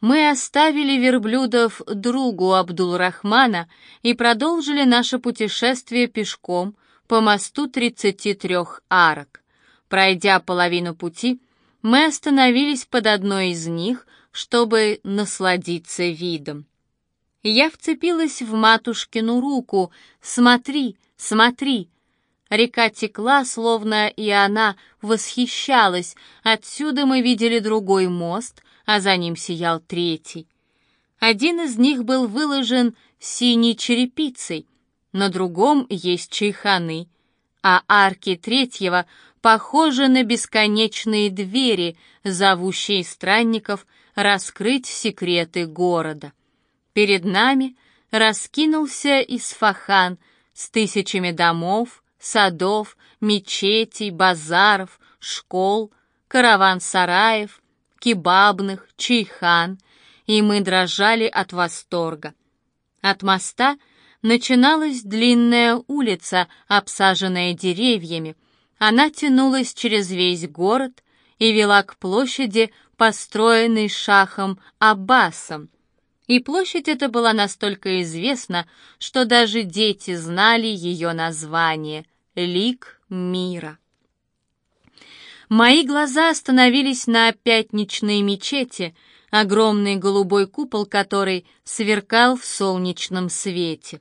мы оставили верблюдов другу Абдул-Рахмана и продолжили наше путешествие пешком по мосту 33 арок. Пройдя половину пути, мы остановились под одной из них, чтобы насладиться видом. Я вцепилась в матушкину руку. «Смотри, смотри!» Река текла, словно и она восхищалась. Отсюда мы видели другой мост, а за ним сиял третий. Один из них был выложен синей черепицей, на другом есть чайханы, а арки третьего похожи на бесконечные двери, зовущие странников раскрыть секреты города. Перед нами раскинулся Исфахан с тысячами домов, садов, мечетей, базаров, школ, караван-сараев, кебабных, чайхан, и мы дрожали от восторга. От моста начиналась длинная улица, обсаженная деревьями. Она тянулась через весь город и вела к площади, построенной шахом Аббасом. И площадь эта была настолько известна, что даже дети знали ее название — «Лик мира». Мои глаза остановились на пятничной мечети, огромный голубой купол которой сверкал в солнечном свете.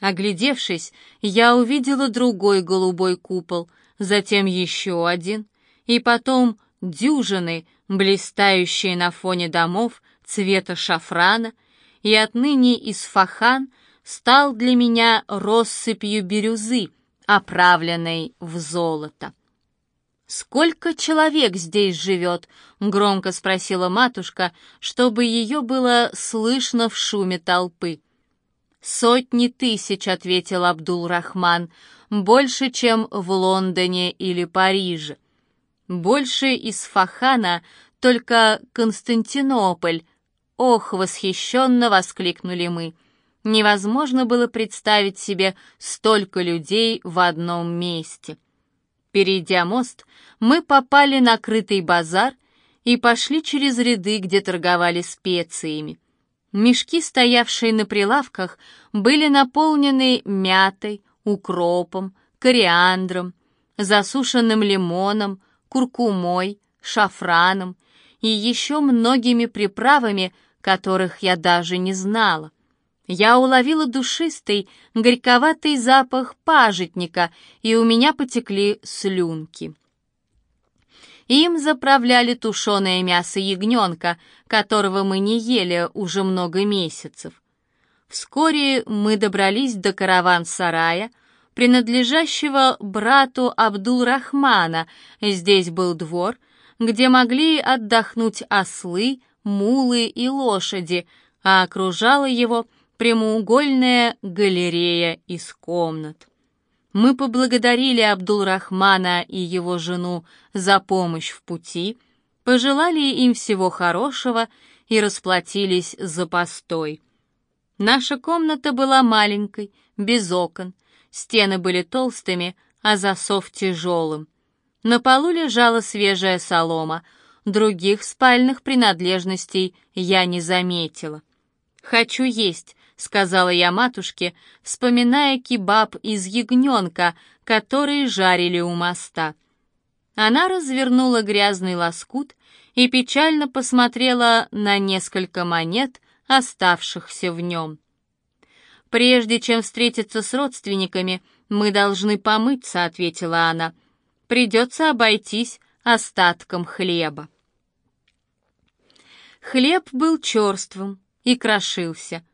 Оглядевшись, я увидела другой голубой купол, затем еще один, и потом дюжины, блистающие на фоне домов цвета шафрана, и отныне Исфахан стал для меня россыпью бирюзы, оправленной в золото. «Сколько человек здесь живет?» — громко спросила матушка, чтобы ее было слышно в шуме толпы. «Сотни тысяч», — ответил Абдул-Рахман, — «больше, чем в Лондоне или Париже. Больше из Фахана только Константинополь». «Ох!» — восхищенно воскликнули мы. Невозможно было представить себе столько людей в одном месте. Перейдя мост, мы попали на крытый базар и пошли через ряды, где торговали специями. Мешки, стоявшие на прилавках, были наполнены мятой, укропом, кориандром, засушенным лимоном, куркумой, шафраном и еще многими приправами, которых я даже не знала я уловила душистый, горьковатый запах пажитника, и у меня потекли слюнки. Им заправляли тушеное мясо ягненка, которого мы не ели уже много месяцев. Вскоре мы добрались до караван-сарая, принадлежащего брату Абдул-Рахмана. Здесь был двор, где могли отдохнуть ослы, мулы и лошади, а окружала его — прямоугольная галерея из комнат. Мы поблагодарили Абдул-Рахмана и его жену за помощь в пути, пожелали им всего хорошего и расплатились за постой. Наша комната была маленькой, без окон, стены были толстыми, а засов тяжелым. На полу лежала свежая солома, других спальных принадлежностей я не заметила. «Хочу есть», сказала я матушке, вспоминая кебаб из ягненка, который жарили у моста. Она развернула грязный лоскут и печально посмотрела на несколько монет, оставшихся в нем. «Прежде чем встретиться с родственниками, мы должны помыться», — ответила она. «Придется обойтись остатком хлеба». Хлеб был черствым и крошился —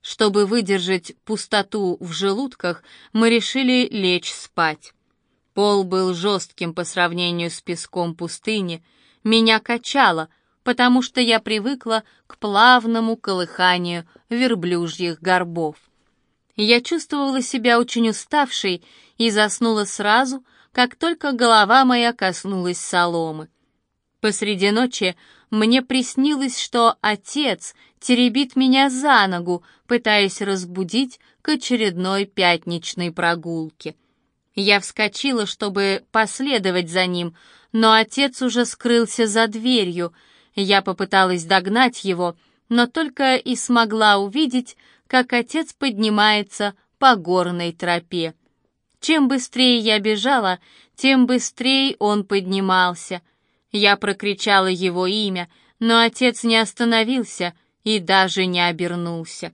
чтобы выдержать пустоту в желудках, мы решили лечь спать. Пол был жестким по сравнению с песком пустыни. Меня качало, потому что я привыкла к плавному колыханию верблюжьих горбов. Я чувствовала себя очень уставшей и заснула сразу, как только голова моя коснулась соломы. Посреди ночи мне приснилось, что отец теребит меня за ногу, пытаясь разбудить к очередной пятничной прогулке. Я вскочила, чтобы последовать за ним, но отец уже скрылся за дверью. Я попыталась догнать его, но только и смогла увидеть, как отец поднимается по горной тропе. Чем быстрее я бежала, тем быстрее он поднимался. Я прокричала его имя, но отец не остановился и даже не обернулся.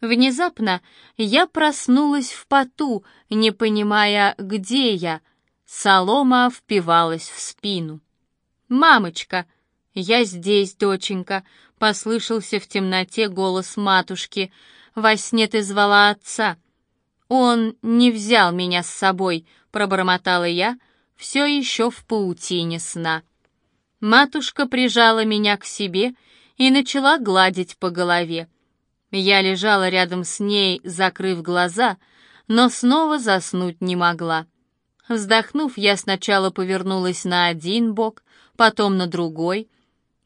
Внезапно я проснулась в поту, не понимая, где я. Солома впивалась в спину. «Мамочка!» «Я здесь, доченька», — послышался в темноте голос матушки. «Во сне ты звала отца». «Он не взял меня с собой», — пробормотала я, все еще в паутине сна. Матушка прижала меня к себе и начала гладить по голове. Я лежала рядом с ней, закрыв глаза, но снова заснуть не могла. Вздохнув, я сначала повернулась на один бок, потом на другой.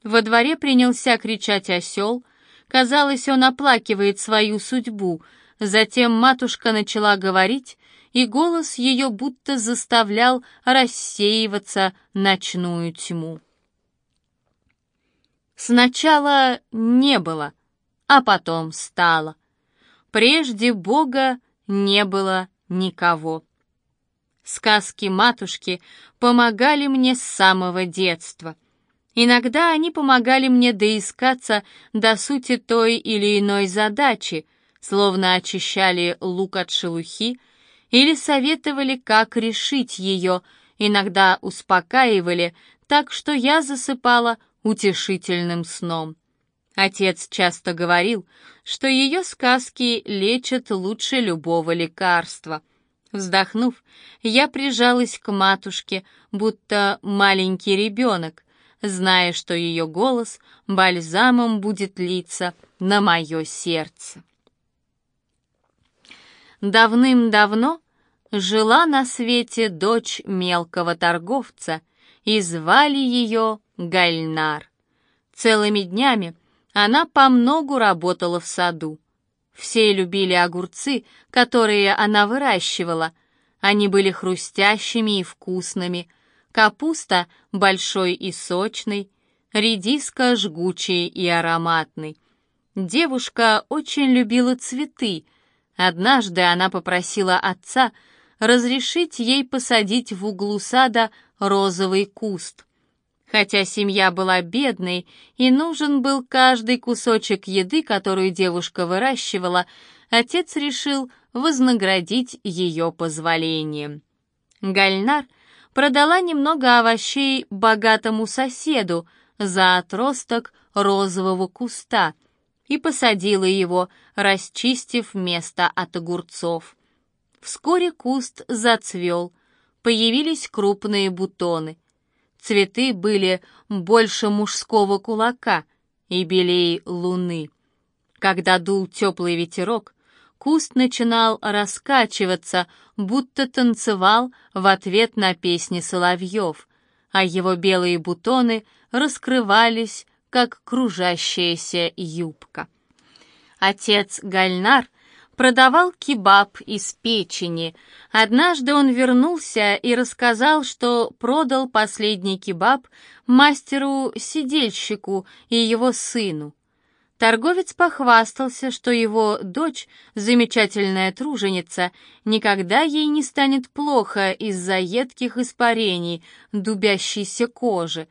Во дворе принялся кричать осел. Казалось, он оплакивает свою судьбу — Затем матушка начала говорить, и голос ее будто заставлял рассеиваться ночную тьму. Сначала не было, а потом стало. Прежде Бога не было никого. Сказки матушки помогали мне с самого детства. Иногда они помогали мне доискаться до сути той или иной задачи — словно очищали лук от шелухи или советовали, как решить ее, иногда успокаивали, так что я засыпала утешительным сном. Отец часто говорил, что ее сказки лечат лучше любого лекарства. Вздохнув, я прижалась к матушке, будто маленький ребенок, зная, что ее голос бальзамом будет литься на мое сердце. Давным-давно жила на свете дочь мелкого торговца, и звали ее Гальнар. Целыми днями она по многу работала в саду. Все любили огурцы, которые она выращивала. Они были хрустящими и вкусными, капуста большой и сочной, редиска жгучей и ароматной. Девушка очень любила цветы — Однажды она попросила отца разрешить ей посадить в углу сада розовый куст. Хотя семья была бедной и нужен был каждый кусочек еды, которую девушка выращивала, отец решил вознаградить ее позволением. Гальнар продала немного овощей богатому соседу за отросток розового куста — и посадила его, расчистив место от огурцов. Вскоре куст зацвел, появились крупные бутоны. Цветы были больше мужского кулака и белей луны. Когда дул теплый ветерок, куст начинал раскачиваться, будто танцевал в ответ на песни соловьев, а его белые бутоны раскрывались, как кружащаяся юбка. Отец Гальнар продавал кебаб из печени. Однажды он вернулся и рассказал, что продал последний кебаб мастеру-сидельщику и его сыну. Торговец похвастался, что его дочь, замечательная труженица, никогда ей не станет плохо из-за едких испарений, дубящейся кожи.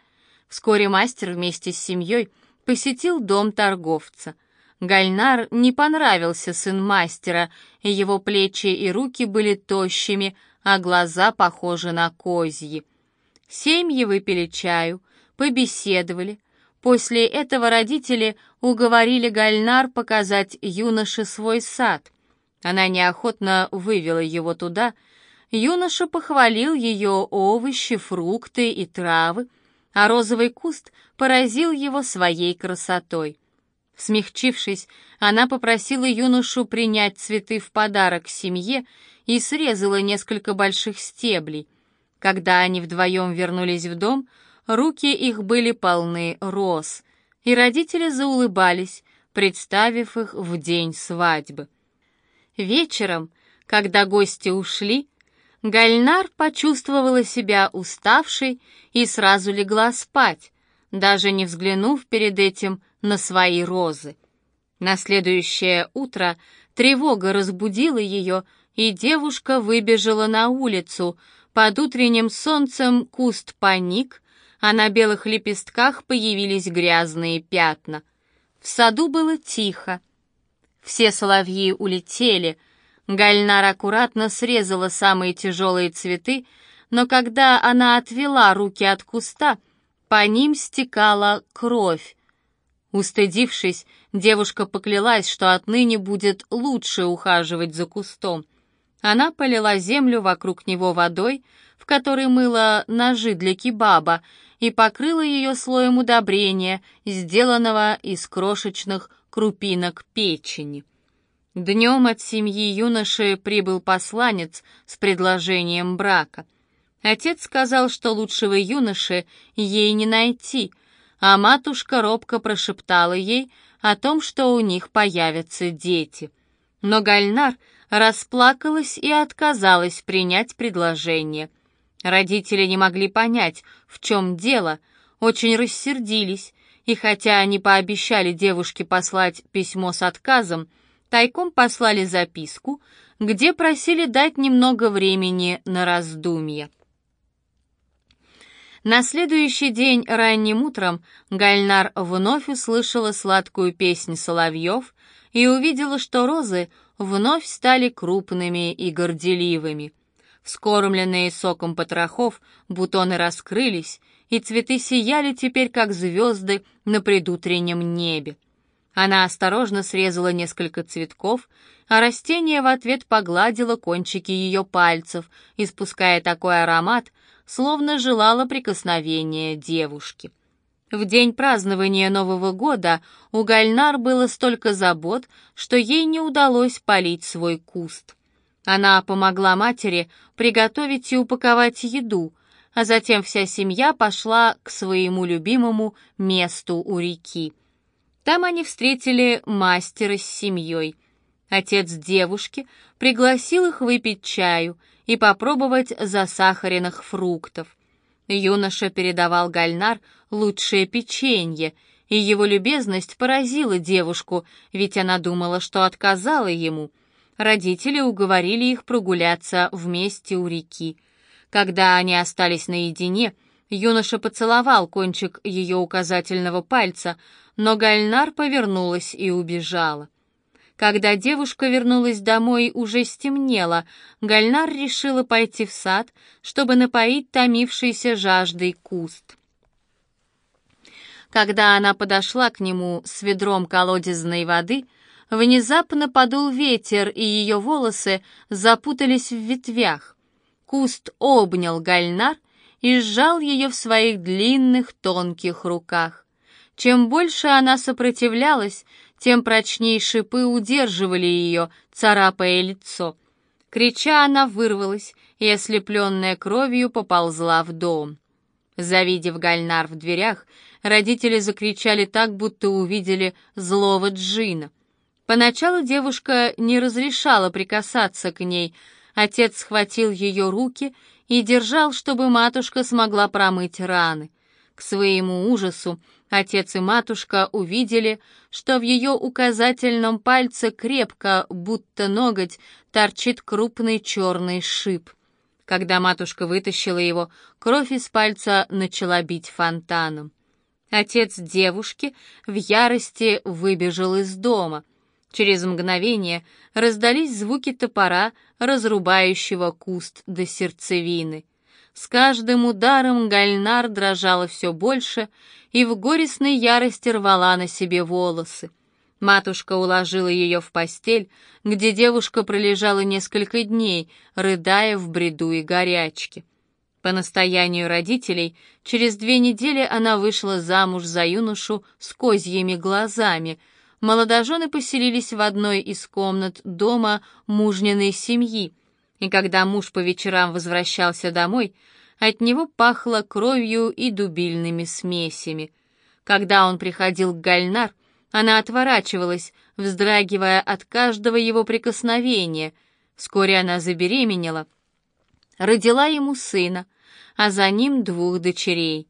Вскоре мастер вместе с семьей посетил дом торговца. Гальнар не понравился сын мастера, его плечи и руки были тощими, а глаза похожи на козьи. Семьи выпили чаю, побеседовали. После этого родители уговорили Гальнар показать юноше свой сад. Она неохотно вывела его туда. Юноша похвалил ее овощи, фрукты и травы, а розовый куст поразил его своей красотой. Смягчившись, она попросила юношу принять цветы в подарок семье и срезала несколько больших стеблей. Когда они вдвоем вернулись в дом, руки их были полны роз, и родители заулыбались, представив их в день свадьбы. Вечером, когда гости ушли, Гальнар почувствовала себя уставшей и сразу легла спать, даже не взглянув перед этим на свои розы. На следующее утро тревога разбудила ее, и девушка выбежала на улицу. Под утренним солнцем куст паник, а на белых лепестках появились грязные пятна. В саду было тихо. Все соловьи улетели. Гальнар аккуратно срезала самые тяжелые цветы, но когда она отвела руки от куста, по ним стекала кровь. Устыдившись, девушка поклялась, что отныне будет лучше ухаживать за кустом. Она полила землю вокруг него водой, в которой мыла ножи для кебаба, и покрыла ее слоем удобрения, сделанного из крошечных крупинок печени. Днем от семьи юноши прибыл посланец с предложением брака. Отец сказал, что лучшего юноши ей не найти, а матушка робко прошептала ей о том, что у них появятся дети. Но Гальнар расплакалась и отказалась принять предложение. Родители не могли понять, в чем дело, очень рассердились, и хотя они пообещали девушке послать письмо с отказом, тайком послали записку, где просили дать немного времени на раздумье. На следующий день ранним утром Гальнар вновь услышала сладкую песнь соловьев и увидела, что розы вновь стали крупными и горделивыми. Вскормленные соком потрохов, бутоны раскрылись, и цветы сияли теперь, как звезды на предутреннем небе. Она осторожно срезала несколько цветков, а растение в ответ погладило кончики ее пальцев, испуская такой аромат, словно желала прикосновения девушки. В день празднования Нового года у Гальнар было столько забот, что ей не удалось полить свой куст. Она помогла матери приготовить и упаковать еду, а затем вся семья пошла к своему любимому месту у реки. Там они встретили мастера с семьей. Отец девушки пригласил их выпить чаю — и попробовать засахаренных фруктов. Юноша передавал Гальнар лучшее печенье, и его любезность поразила девушку, ведь она думала, что отказала ему. Родители уговорили их прогуляться вместе у реки. Когда они остались наедине, юноша поцеловал кончик ее указательного пальца, но Гальнар повернулась и убежала. Когда девушка вернулась домой, уже стемнело. Гальнар решила пойти в сад, чтобы напоить томившийся жаждой куст. Когда она подошла к нему с ведром колодезной воды, внезапно подул ветер, и ее волосы запутались в ветвях. Куст обнял Гальнар и сжал ее в своих длинных тонких руках. Чем больше она сопротивлялась, тем прочнее шипы удерживали ее, царапая лицо. Крича, она вырвалась и, ослепленная кровью, поползла в дом. Завидев Гальнар в дверях, родители закричали так, будто увидели злого джина. Поначалу девушка не разрешала прикасаться к ней. Отец схватил ее руки и держал, чтобы матушка смогла промыть раны. К своему ужасу отец и матушка увидели, что в ее указательном пальце крепко, будто ноготь, торчит крупный черный шип. Когда матушка вытащила его, кровь из пальца начала бить фонтаном. Отец девушки в ярости выбежал из дома. Через мгновение раздались звуки топора, разрубающего куст до сердцевины. С каждым ударом Гальнар дрожала все больше и в горестной ярости рвала на себе волосы. Матушка уложила ее в постель, где девушка пролежала несколько дней, рыдая в бреду и горячке. По настоянию родителей, через две недели она вышла замуж за юношу с козьими глазами. Молодожены поселились в одной из комнат дома мужниной семьи — и когда муж по вечерам возвращался домой, от него пахло кровью и дубильными смесями. Когда он приходил к Гальнар, она отворачивалась, вздрагивая от каждого его прикосновения. Вскоре она забеременела, родила ему сына, а за ним двух дочерей.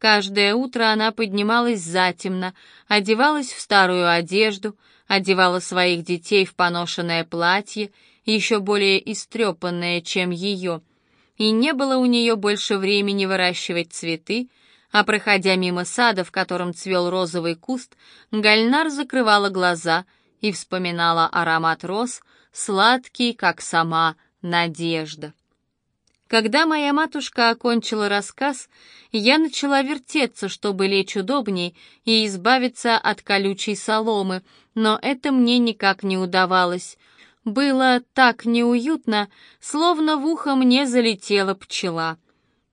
Каждое утро она поднималась затемно, одевалась в старую одежду, одевала своих детей в поношенное платье, еще более истрепанное, чем ее, и не было у нее больше времени выращивать цветы, а проходя мимо сада, в котором цвел розовый куст, Гальнар закрывала глаза и вспоминала аромат роз, сладкий, как сама надежда. Когда моя матушка окончила рассказ, я начала вертеться, чтобы лечь удобней и избавиться от колючей соломы, но это мне никак не удавалось. Было так неуютно, словно в ухо мне залетела пчела.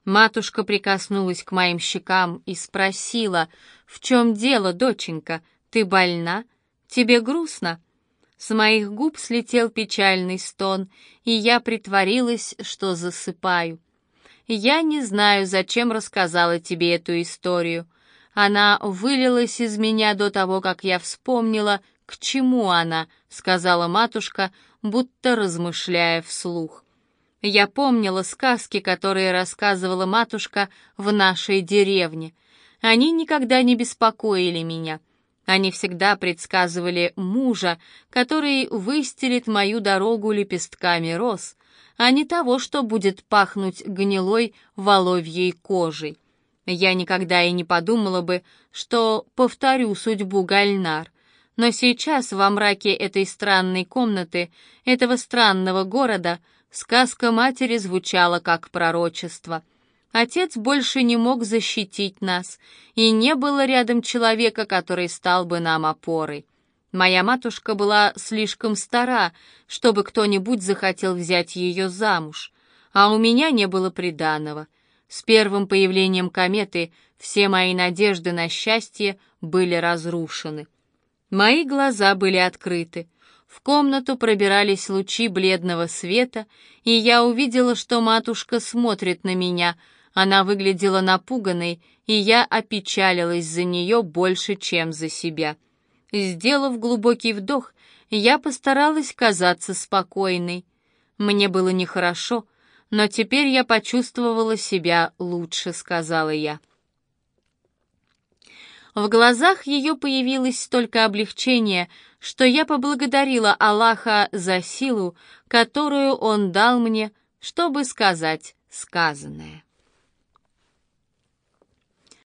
Матушка прикоснулась к моим щекам и спросила, «В чем дело, доченька? Ты больна? Тебе грустно?» С моих губ слетел печальный стон, и я притворилась, что засыпаю. Я не знаю, зачем рассказала тебе эту историю. Она вылилась из меня до того, как я вспомнила, к чему она, сказала матушка, будто размышляя вслух. Я помнила сказки, которые рассказывала матушка в нашей деревне. Они никогда не беспокоили меня. Они всегда предсказывали мужа, который выстелит мою дорогу лепестками роз, а не того, что будет пахнуть гнилой воловьей кожей. Я никогда и не подумала бы, что повторю судьбу Гальнар. Но сейчас, во мраке этой странной комнаты, этого странного города, сказка матери звучала как пророчество — Отец больше не мог защитить нас, и не было рядом человека, который стал бы нам опорой. Моя матушка была слишком стара, чтобы кто-нибудь захотел взять ее замуж, а у меня не было приданого. С первым появлением кометы все мои надежды на счастье были разрушены. Мои глаза были открыты. В комнату пробирались лучи бледного света, и я увидела, что матушка смотрит на меня — она выглядела напуганной, и я опечалилась за нее больше, чем за себя. Сделав глубокий вдох, я постаралась казаться спокойной. Мне было нехорошо, но теперь я почувствовала себя лучше, сказала я. В глазах ее появилось столько облегчения, что я поблагодарила Аллаха за силу, которую Он дал мне, чтобы сказать сказанное.